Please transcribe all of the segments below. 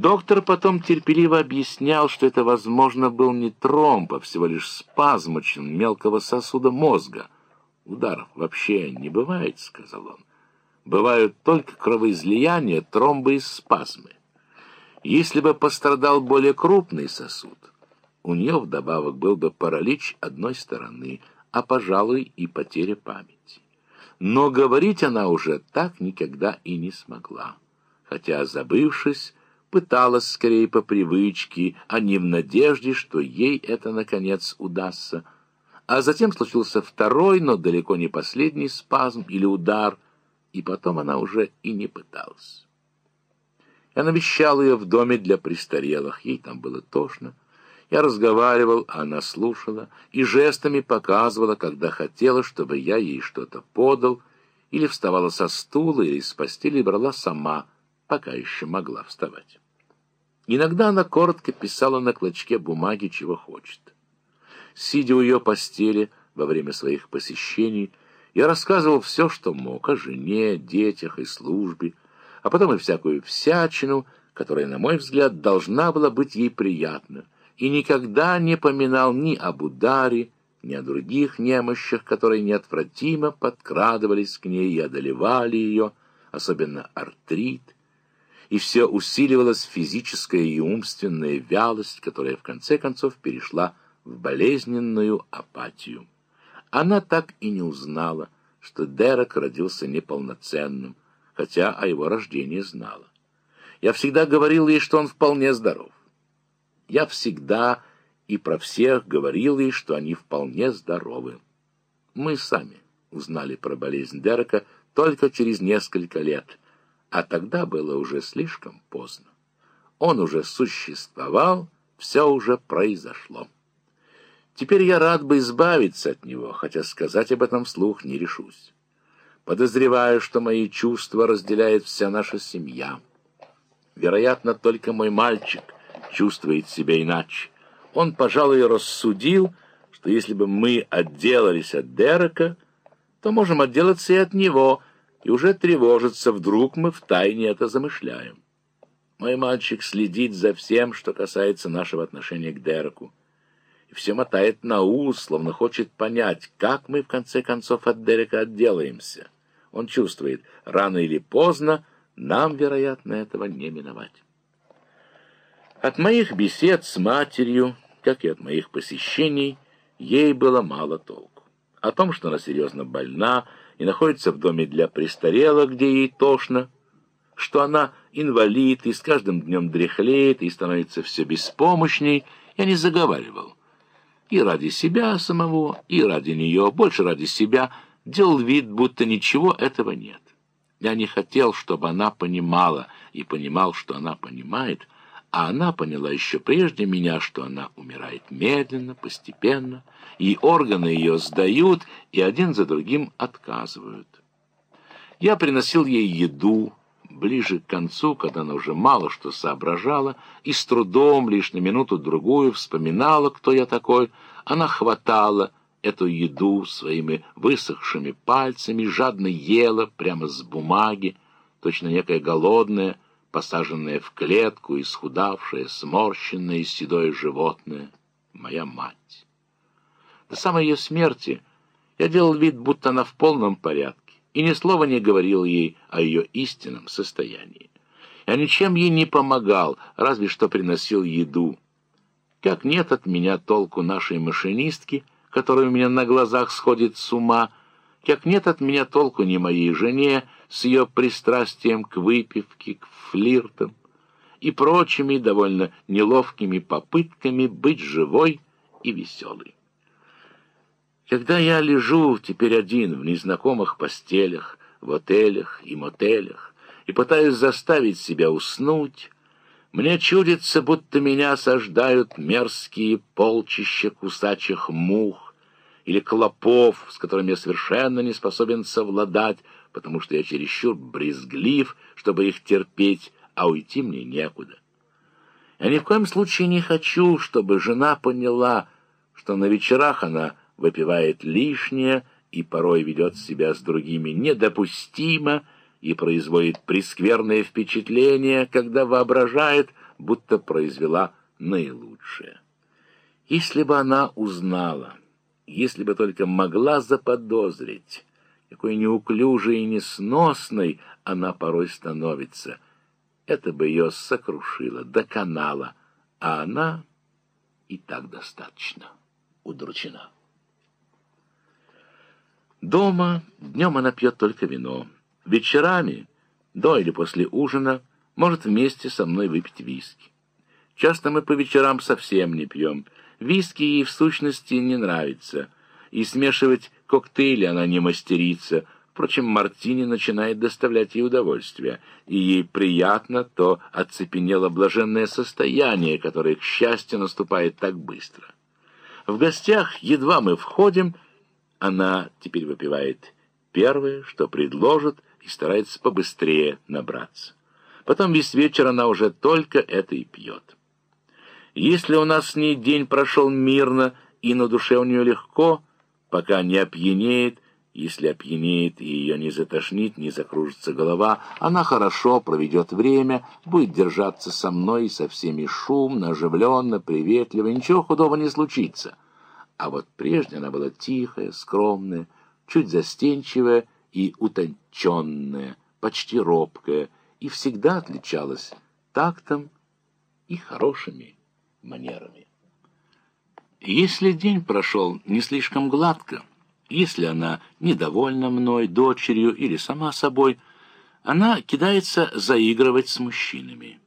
Доктор потом терпеливо объяснял, что это, возможно, был не тромб, а всего лишь спазм очень мелкого сосуда мозга. «Ударов вообще не бывает», — сказал он. «Бывают только кровоизлияния, тромбы и спазмы. Если бы пострадал более крупный сосуд, у нее вдобавок был бы паралич одной стороны, а, пожалуй, и потеря памяти. Но говорить она уже так никогда и не смогла, хотя, забывшись, пыталась скорее по привычке, а не в надежде, что ей это, наконец, удастся. А затем случился второй, но далеко не последний спазм или удар, и потом она уже и не пыталась. Я навещал ее в доме для престарелых, ей там было тошно. Я разговаривал, а она слушала и жестами показывала, когда хотела, чтобы я ей что-то подал, или вставала со стула, или с постели брала сама, пока еще могла вставать. Иногда она коротко писала на клочке бумаги, чего хочет. Сидя у ее постели во время своих посещений, я рассказывал все, что мог о жене, детях и службе, а потом и всякую всячину, которая, на мой взгляд, должна была быть ей приятна, и никогда не поминал ни об ударе, ни о других немощах, которые неотвратимо подкрадывались к ней и одолевали ее, особенно артрит, и все усиливалась физическая и умственная вялость, которая в конце концов перешла в болезненную апатию. Она так и не узнала, что Дерек родился неполноценным, хотя о его рождении знала. Я всегда говорил ей, что он вполне здоров. Я всегда и про всех говорил ей, что они вполне здоровы. Мы сами узнали про болезнь Дерека только через несколько лет — а тогда было уже слишком поздно. Он уже существовал, все уже произошло. Теперь я рад бы избавиться от него, хотя сказать об этом вслух не решусь. Подозреваю, что мои чувства разделяет вся наша семья. Вероятно, только мой мальчик чувствует себя иначе. Он, пожалуй, рассудил, что если бы мы отделались от Дерека, то можем отделаться и от него — и уже тревожится, вдруг мы втайне это замышляем. Мой мальчик следит за всем, что касается нашего отношения к Дереку, и все мотает на ус, словно хочет понять, как мы в конце концов от Дерека отделаемся. Он чувствует, рано или поздно нам, вероятно, этого не миновать. От моих бесед с матерью, как и от моих посещений, ей было мало толку. О том, что она серьезно больна, и находится в доме для престарелых, где ей тошно, что она инвалид и с каждым днем дряхлеет и становится все беспомощней, я не заговаривал. И ради себя самого, и ради нее, больше ради себя, делал вид, будто ничего этого нет. Я не хотел, чтобы она понимала, и понимал, что она понимает, а она поняла еще прежде меня, что она умирает медленно, постепенно, и органы ее сдают, и один за другим отказывают. Я приносил ей еду, ближе к концу, когда она уже мало что соображала, и с трудом лишь на минуту-другую вспоминала, кто я такой, она хватала эту еду своими высохшими пальцами, жадно ела прямо с бумаги, точно некая голодная, посаженное в клетку, исхудавшее, сморщенное седое животное, моя мать. До самой ее смерти я делал вид, будто она в полном порядке, и ни слова не говорил ей о ее истинном состоянии. Я ничем ей не помогал, разве что приносил еду. Как нет от меня толку нашей машинистки, которая у меня на глазах сходит с ума, как нет от меня толку ни моей жене, с ее пристрастием к выпивке, к флиртам и прочими довольно неловкими попытками быть живой и веселой. Когда я лежу теперь один в незнакомых постелях, в отелях и мотелях, и пытаюсь заставить себя уснуть, мне чудится, будто меня осаждают мерзкие полчища кусачих мух или клопов, с которыми я совершенно не способен совладать, потому что я чересчур брезглив, чтобы их терпеть, а уйти мне некуда. Я ни в коем случае не хочу, чтобы жена поняла, что на вечерах она выпивает лишнее и порой ведет себя с другими недопустимо и производит прескверное впечатление, когда воображает, будто произвела наилучшее. Если бы она узнала, если бы только могла заподозрить, какой неуклюжей и несносной она порой становится, это бы ее сокрушило, доконало, а она и так достаточно удручена. Дома днем она пьет только вино. Вечерами, до или после ужина, может вместе со мной выпить виски. Часто мы по вечерам совсем не пьем. Виски ей в сущности не нравится. И смешивать коктейли она не мастерица. Впрочем, мартини начинает доставлять ей удовольствие. И ей приятно то оцепенело блаженное состояние, которое, к счастью, наступает так быстро. В гостях едва мы входим — она теперь выпивает первое, что предложит, и старается побыстрее набраться. Потом весь вечер она уже только это и пьет. Если у нас с ней день прошел мирно, и на душе у нее легко, пока не опьянеет, если опьянеет и ее не затошнит, не закружится голова, она хорошо проведет время, будет держаться со мной со всеми шумно, оживленно, приветливо, ничего худого не случится. А вот прежде она была тихая, скромная, чуть застенчивая и утонченная, почти робкая, и всегда отличалась тактом и хорошими манерами. Если день прошел не слишком гладко, если она недовольна мной, дочерью или сама собой, она кидается заигрывать с мужчинами.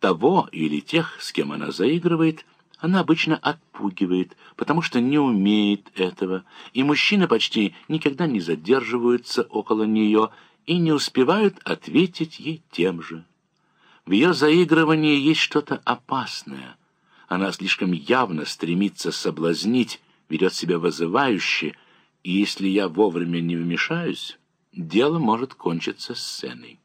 Того или тех, с кем она заигрывает, она обычно отпугивает, потому что не умеет этого, и мужчины почти никогда не задерживаются около нее и не успевают ответить ей тем же. В ее заигрывании есть что-то опасное. Она слишком явно стремится соблазнить, ведет себя вызывающе, и если я вовремя не вмешаюсь, дело может кончиться сценой.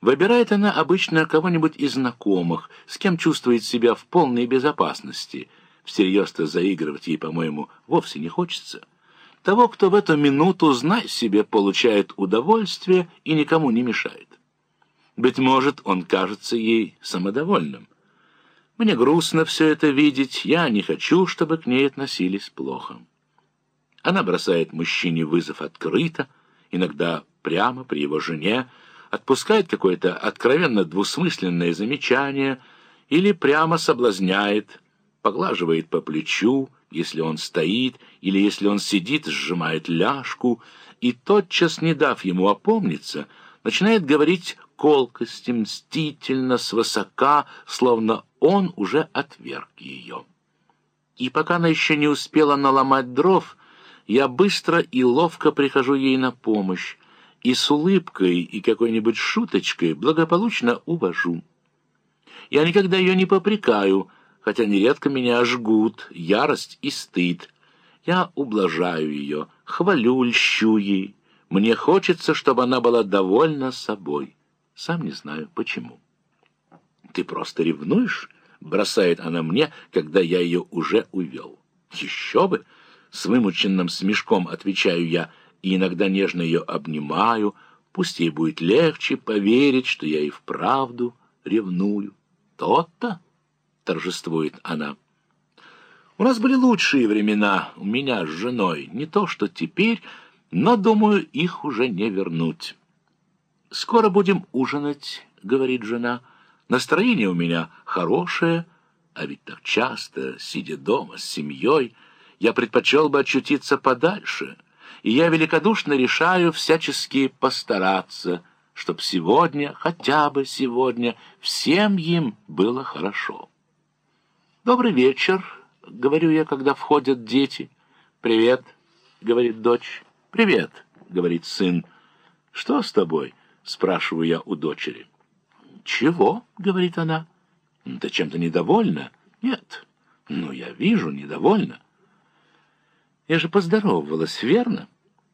Выбирает она обычно кого-нибудь из знакомых, с кем чувствует себя в полной безопасности. Всерьез-то заигрывать ей, по-моему, вовсе не хочется. Того, кто в эту минуту, знай себе, получает удовольствие и никому не мешает. Быть может, он кажется ей самодовольным. Мне грустно все это видеть, я не хочу, чтобы к ней относились плохо. Она бросает мужчине вызов открыто, иногда прямо при его жене, отпускает какое-то откровенно двусмысленное замечание или прямо соблазняет, поглаживает по плечу, если он стоит, или если он сидит, сжимает ляжку, и, тотчас не дав ему опомниться, начинает говорить колкости, мстительно, свысока, словно он уже отверг ее. И пока она еще не успела наломать дров, я быстро и ловко прихожу ей на помощь, и с улыбкой и какой-нибудь шуточкой благополучно увожу. Я никогда ее не попрекаю, хотя нередко меня жгут ярость и стыд. Я ублажаю ее, хвалю, льщу ей. Мне хочется, чтобы она была довольна собой. Сам не знаю, почему. «Ты просто ревнуешь?» — бросает она мне, когда я ее уже увел. «Еще бы!» — с вымученным смешком отвечаю я — и иногда нежно ее обнимаю, пусть ей будет легче поверить, что я и вправду ревную. То-то, торжествует она. У нас были лучшие времена у меня с женой, не то что теперь, но, думаю, их уже не вернуть. «Скоро будем ужинать», — говорит жена. «Настроение у меня хорошее, а ведь так часто, сидя дома с семьей, я предпочел бы очутиться подальше» и я великодушно решаю всячески постараться, чтоб сегодня, хотя бы сегодня, всем им было хорошо. «Добрый вечер», — говорю я, когда входят дети. «Привет», — говорит дочь. «Привет», — говорит сын. «Что с тобой?» — спрашиваю я у дочери. «Чего?» — говорит она. «Ты чем-то недовольна?» «Нет». «Ну, я вижу, недовольна». Я же поздоровалась, верно?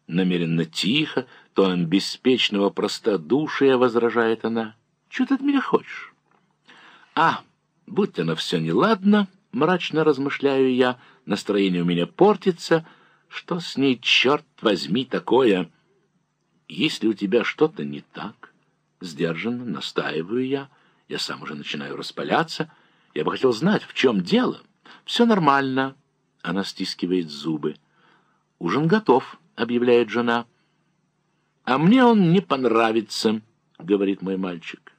Намеренно тихо, тоном беспечного простодушия возражает она. Чего ты от меня хочешь? А, будь оно все неладно, мрачно размышляю я, настроение у меня портится. Что с ней, черт возьми, такое? Если у тебя что-то не так, сдержанно настаиваю я, Я сам уже начинаю распаляться. Я бы хотел знать, в чем дело. Все нормально. Она стискивает зубы. Ужин готов, объявляет жена. А мне он не понравится, говорит мой мальчик.